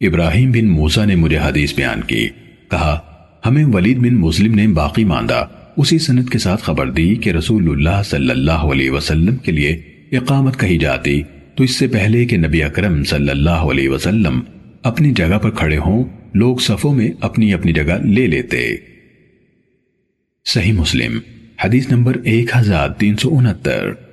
ابراہیم بن موسیٰ نے مجھے حدیث بیان کی۔ کہا، ہمیں ولید بن مسلم نے باقی ماندہ اسی سنت کے ساتھ خبر دی کہ رسول اللہ صلی اللہ علیہ وسلم کے لیے اقامت کہی جاتی۔ تو اس سے پہلے کہ نبی اکرم صلی اللہ علیہ وسلم اپنی جگہ پر کھڑے ہوں، لوگ صفوں میں اپنی اپنی جگہ لے لیتے۔ صحیح مسلم، حدیث نمبر ایک ہزار تین سو انہتر۔